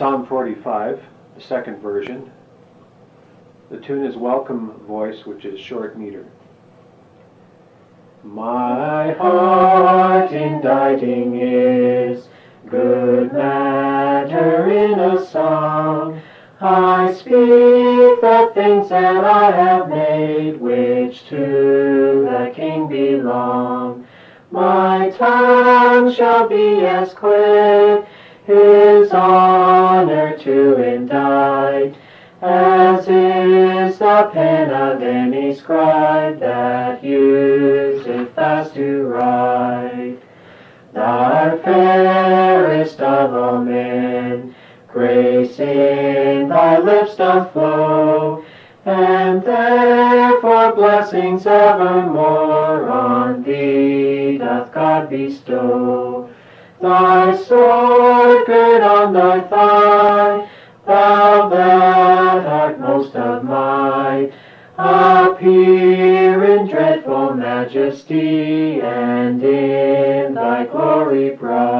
Psalm 45, the second version. The tune is Welcome Voice, which is short meter. My heart inditing is good matter in a song. I speak the things that I have made, which to the King belong. My tongue shall be as quick, his arm honor to indite, as is the pen of any scribe that useth fast to write. Thou art fairest of all men, grace in thy lips doth flow, and therefore blessings evermore on thee doth God bestow thy sword girt on thy thigh, thou that art most of might, appear in dreadful majesty and in thy glory bright.